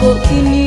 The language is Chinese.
我给你。